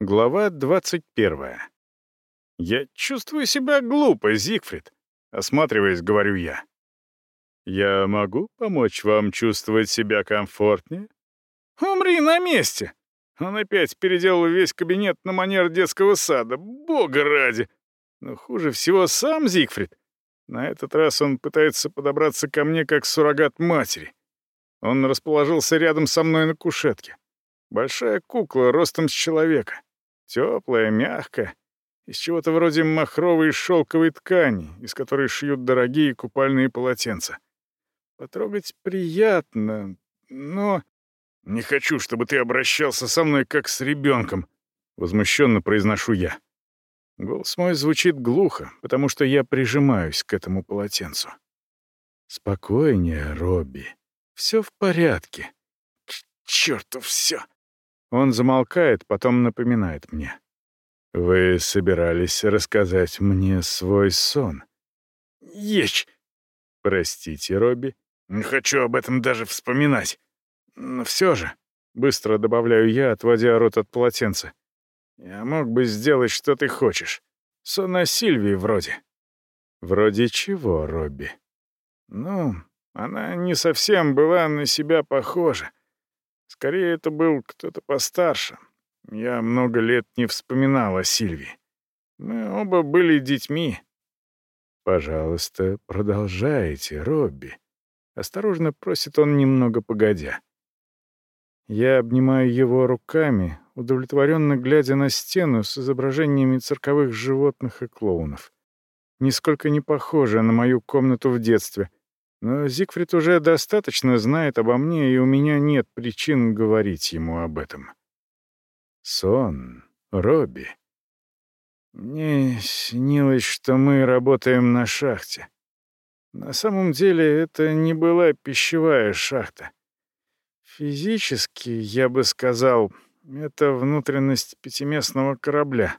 Глава 21. «Я чувствую себя глупо, Зигфрид», — осматриваясь, говорю я. «Я могу помочь вам чувствовать себя комфортнее?» «Умри на месте!» Он опять переделал весь кабинет на манер детского сада, бога ради. Но хуже всего сам Зигфрид. На этот раз он пытается подобраться ко мне как суррогат матери. Он расположился рядом со мной на кушетке. Большая кукла ростом с человека. Теплая, мягкая, из чего-то вроде махровой шелковой ткани, из которой шьют дорогие купальные полотенца. Потрогать приятно, но... «Не хочу, чтобы ты обращался со мной как с ребенком», — возмущенно произношу я. Голос мой звучит глухо, потому что я прижимаюсь к этому полотенцу. «Спокойнее, Робби. Все в порядке». «Чертов все!» Он замолкает, потом напоминает мне. «Вы собирались рассказать мне свой сон?» «Ечь!» «Простите, Робби, не хочу об этом даже вспоминать. Но все же...» — быстро добавляю я, отводя рот от полотенца. «Я мог бы сделать, что ты хочешь. Сон о Сильвии вроде». «Вроде чего, Робби?» «Ну, она не совсем была на себя похожа. Скорее, это был кто-то постарше. Я много лет не вспоминал о Сильвии. Мы оба были детьми. «Пожалуйста, продолжайте, Робби», — осторожно просит он немного погодя. Я обнимаю его руками, удовлетворенно глядя на стену с изображениями цирковых животных и клоунов. Нисколько не похоже на мою комнату в детстве, но Зигфрид уже достаточно знает обо мне, и у меня нет причин говорить ему об этом. Сон, Робби. Мне снилось, что мы работаем на шахте. На самом деле это не была пищевая шахта. Физически, я бы сказал, это внутренность пятиместного корабля.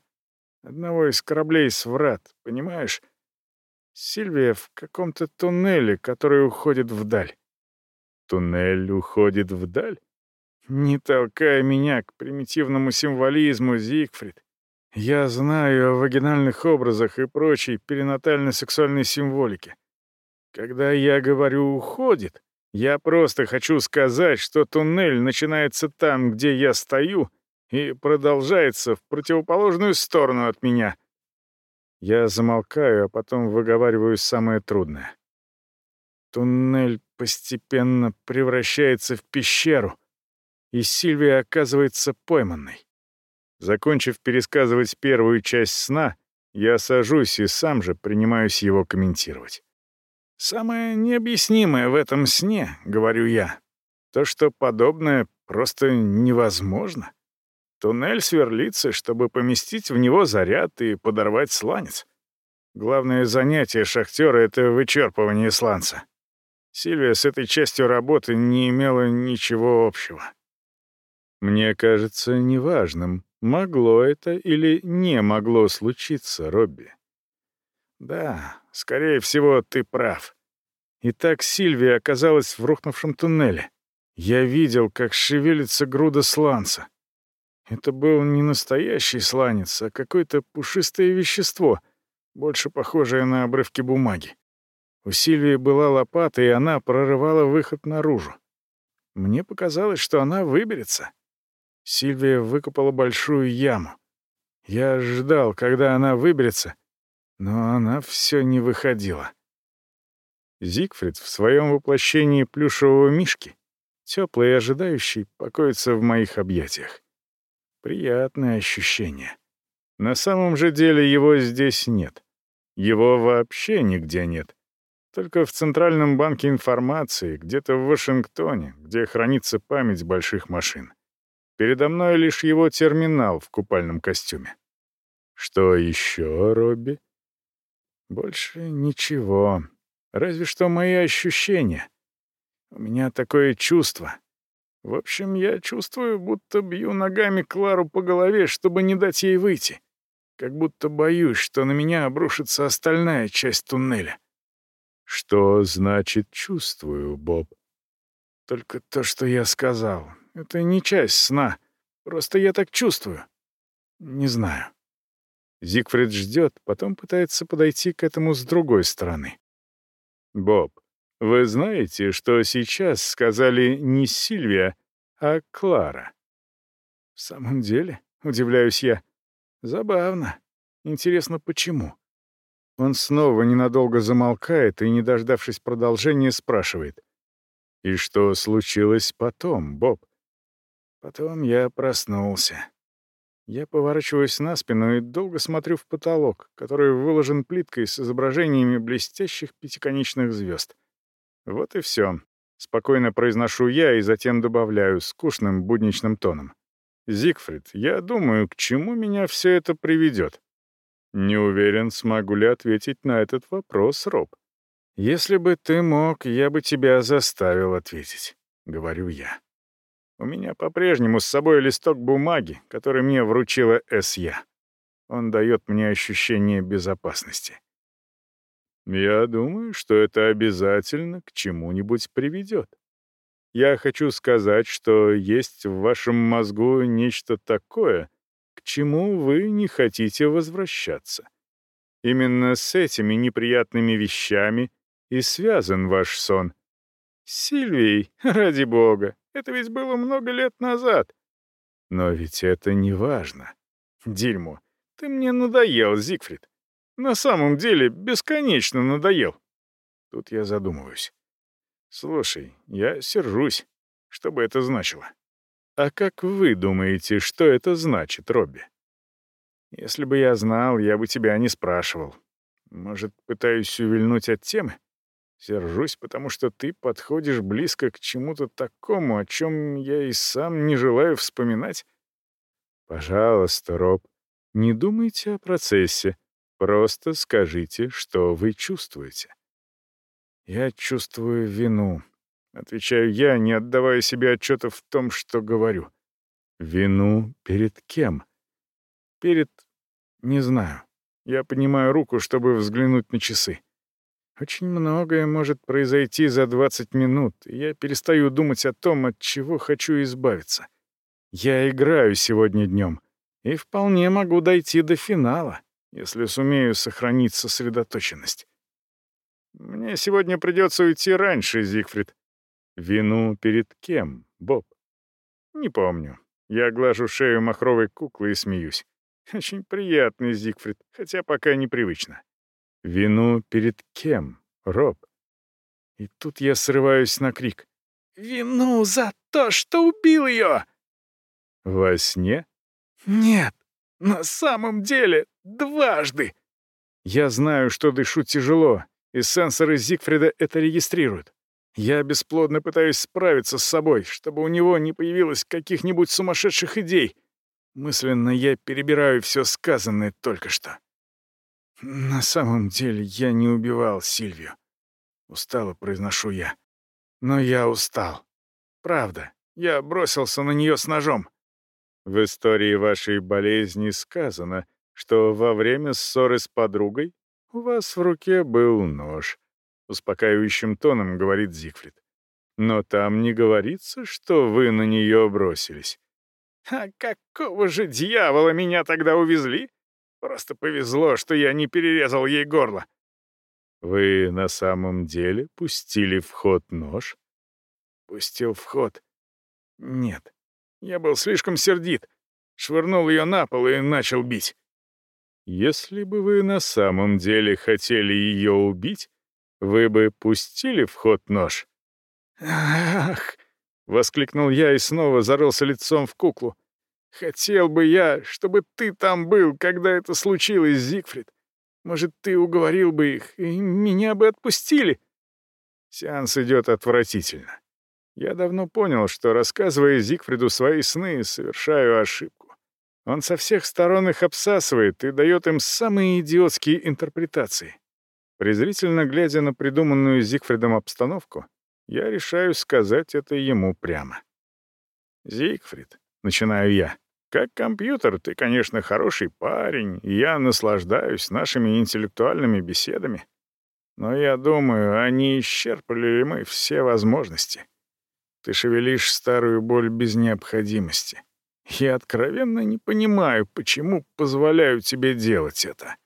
Одного из кораблей с врат, понимаешь? Сильвия в каком-то туннеле, который уходит вдаль. Туннель уходит вдаль? Не толкай меня к примитивному символизму, Зигфрид. Я знаю о вагинальных образах и прочей перинатально-сексуальной символике. Когда я говорю «уходит», я просто хочу сказать, что туннель начинается там, где я стою, и продолжается в противоположную сторону от меня — я замолкаю, а потом выговариваю самое трудное. Туннель постепенно превращается в пещеру, и Сильвия оказывается пойманной. Закончив пересказывать первую часть сна, я сажусь и сам же принимаюсь его комментировать. «Самое необъяснимое в этом сне, — говорю я, — то, что подобное просто невозможно. Туннель сверлится, чтобы поместить в него заряд и подорвать сланец. Главное занятие шахтера — это вычерпывание сланца. Сильвия с этой частью работы не имела ничего общего. Мне кажется неважным, могло это или не могло случиться, Робби. Да, скорее всего, ты прав. Итак, Сильвия оказалась в рухнувшем туннеле. Я видел, как шевелится груда сланца. Это был не настоящий сланец, а какое-то пушистое вещество, больше похожее на обрывки бумаги. У Сильвии была лопата, и она прорывала выход наружу. Мне показалось, что она выберется. Сильвия выкопала большую яму. Я ждал, когда она выберется, но она все не выходила. Зигфрид в своем воплощении плюшевого мишки, теплый и ожидающий, покоится в моих объятиях. Приятное ощущение. На самом же деле его здесь нет. Его вообще нигде нет. Только в Центральном банке информации, где-то в Вашингтоне, где хранится память больших машин. Передо мной лишь его терминал в купальном костюме. Что еще, Робби? Больше ничего. Разве что мои ощущения. У меня такое чувство. В общем, я чувствую, будто бью ногами Клару по голове, чтобы не дать ей выйти. Как будто боюсь, что на меня обрушится остальная часть туннеля. Что значит «чувствую», Боб? Только то, что я сказал. Это не часть сна. Просто я так чувствую. Не знаю. Зигфрид ждет, потом пытается подойти к этому с другой стороны. «Боб, вы знаете, что сейчас сказали не Сильвия, а Клара?» «В самом деле?» — удивляюсь я. «Забавно. Интересно, почему?» Он снова ненадолго замолкает и, не дождавшись продолжения, спрашивает. «И что случилось потом, Боб?» Потом я проснулся. Я поворачиваюсь на спину и долго смотрю в потолок, который выложен плиткой с изображениями блестящих пятиконечных звезд. Вот и все. Спокойно произношу я и затем добавляю скучным будничным тоном. «Зигфрид, я думаю, к чему меня все это приведет?» Не уверен, смогу ли ответить на этот вопрос, Роб. «Если бы ты мог, я бы тебя заставил ответить», — говорю я. У меня по-прежнему с собой листок бумаги, который мне вручила С.Я. Он дает мне ощущение безопасности. Я думаю, что это обязательно к чему-нибудь приведет. Я хочу сказать, что есть в вашем мозгу нечто такое, к чему вы не хотите возвращаться. Именно с этими неприятными вещами и связан ваш сон. Сильвий, ради бога, это ведь было много лет назад. Но ведь это не важно. Дерьмо. Ты мне надоел, Зигфрид. На самом деле, бесконечно надоел. Тут я задумываюсь. Слушай, я сержусь. Что бы это значило? А как вы думаете, что это значит, Робби? Если бы я знал, я бы тебя не спрашивал. Может, пытаюсь увильнуть от темы? Сержусь, потому что ты подходишь близко к чему-то такому, о чем я и сам не желаю вспоминать. Пожалуйста, Роб, не думайте о процессе. Просто скажите, что вы чувствуете. Я чувствую вину. Отвечаю я, не отдавая себе отчета в том, что говорю. Вину перед кем? Перед... Не знаю. Я поднимаю руку, чтобы взглянуть на часы. Очень многое может произойти за 20 минут, и я перестаю думать о том, от чего хочу избавиться. Я играю сегодня днем, и вполне могу дойти до финала, если сумею сохранить сосредоточенность. Мне сегодня придется уйти раньше, Зигфрид. Вину перед кем, Боб? Не помню. Я глажу шею махровой куклы и смеюсь. Очень приятный Зигфрид, хотя пока непривычно. Вину перед кем, Роб? И тут я срываюсь на крик. «Вину за то, что убил ее!» «Во сне?» «Нет, на самом деле дважды!» Я знаю, что дышу тяжело, и сенсоры Зигфрида это регистрируют. Я бесплодно пытаюсь справиться с собой, чтобы у него не появилось каких-нибудь сумасшедших идей. Мысленно я перебираю все сказанное только что. «На самом деле я не убивал Сильвию», — устало произношу я. «Но я устал. Правда, я бросился на нее с ножом». В истории вашей болезни сказано, что во время ссоры с подругой у вас в руке был нож. Успокаивающим тоном говорит Зигфрид. Но там не говорится, что вы на нее бросились. «А какого же дьявола меня тогда увезли?» Просто повезло, что я не перерезал ей горло. Вы на самом деле пустили в ход нож? Пустил в ход? Нет. Я был слишком сердит. Швырнул ее на пол и начал бить. Если бы вы на самом деле хотели ее убить, вы бы пустили в ход нож. «Ах!» — воскликнул я и снова зарылся лицом в куклу. Хотел бы я, чтобы ты там был, когда это случилось, Зигфрид. Может, ты уговорил бы их, и меня бы отпустили?» Сеанс идет отвратительно. Я давно понял, что, рассказывая Зигфриду свои сны, совершаю ошибку. Он со всех сторон их обсасывает и дает им самые идиотские интерпретации. Презрительно глядя на придуманную Зигфридом обстановку, я решаю сказать это ему прямо. «Зигфрид», — начинаю я, как компьютер, ты, конечно, хороший парень, и я наслаждаюсь нашими интеллектуальными беседами. Но я думаю, они исчерпали ли мы все возможности. Ты шевелишь старую боль без необходимости. Я откровенно не понимаю, почему позволяю тебе делать это.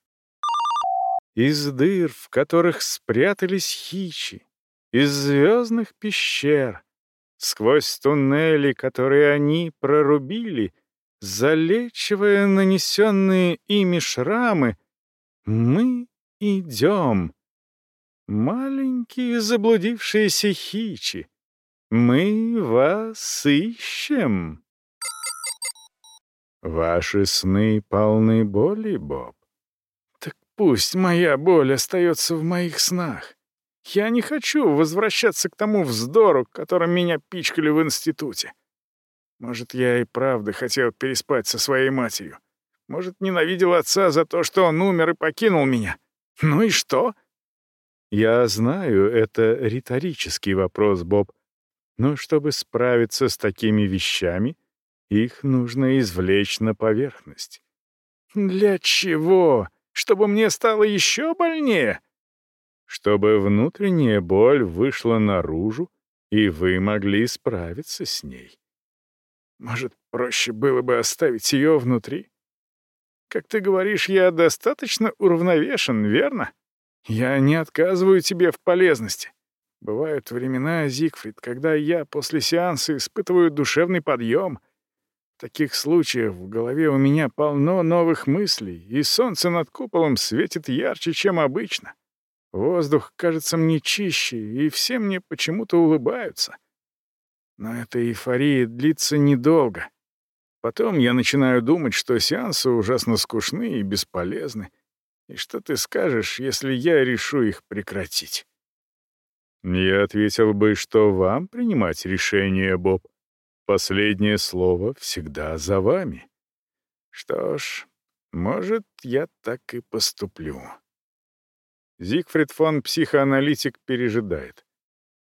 Из дыр, в которых спрятались хичи, из звездных пещер, сквозь туннели, которые они прорубили, залечивая нанесенные ими шрамы, мы идем. Маленькие заблудившиеся хичи, мы вас ищем. Ваши сны полны боли, Боб. Так пусть моя боль остается в моих снах. Я не хочу возвращаться к тому вздору, которым меня пичкали в институте. Может, я и правда хотел переспать со своей матерью. Может, ненавидел отца за то, что он умер и покинул меня. Ну и что? Я знаю, это риторический вопрос, Боб. Но чтобы справиться с такими вещами, их нужно извлечь на поверхность. Для чего? Чтобы мне стало еще больнее? Чтобы внутренняя боль вышла наружу, и вы могли справиться с ней. Может, проще было бы оставить ее внутри? Как ты говоришь, я достаточно уравновешен, верно? Я не отказываю тебе в полезности. Бывают времена, Зигфрид, когда я после сеанса испытываю душевный подъем. Таких случаях в голове у меня полно новых мыслей, и солнце над куполом светит ярче, чем обычно. Воздух кажется мне чище, и все мне почему-то улыбаются. Но эта эйфория длится недолго. Потом я начинаю думать, что сеансы ужасно скучны и бесполезны. И что ты скажешь, если я решу их прекратить? Я ответил бы, что вам принимать решение, Боб. Последнее слово всегда за вами. Что ж, может, я так и поступлю. Зигфрид фон психоаналитик пережидает.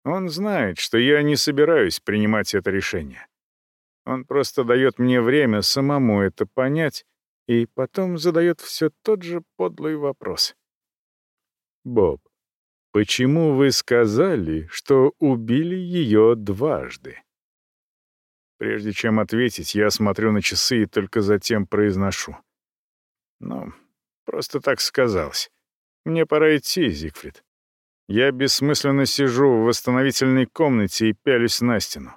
Он знает, что я не собираюсь принимать это решение. Он просто дает мне время самому это понять и потом задает все тот же подлый вопрос. «Боб, Почему вы сказали, что убили ее дважды? Прежде чем ответить, я смотрю на часы и только затем произношу. Ну, просто так сказалось. Мне пора идти, Зигфрид. Я бессмысленно сижу в восстановительной комнате и пялюсь на стену,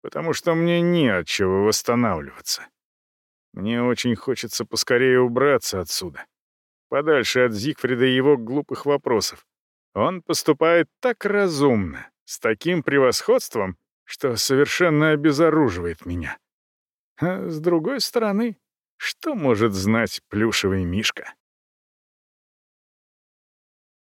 потому что мне не от чего восстанавливаться. Мне очень хочется поскорее убраться отсюда, подальше от Зигфрида и его глупых вопросов. Он поступает так разумно, с таким превосходством, что совершенно обезоруживает меня. А с другой стороны, что может знать плюшевый мишка?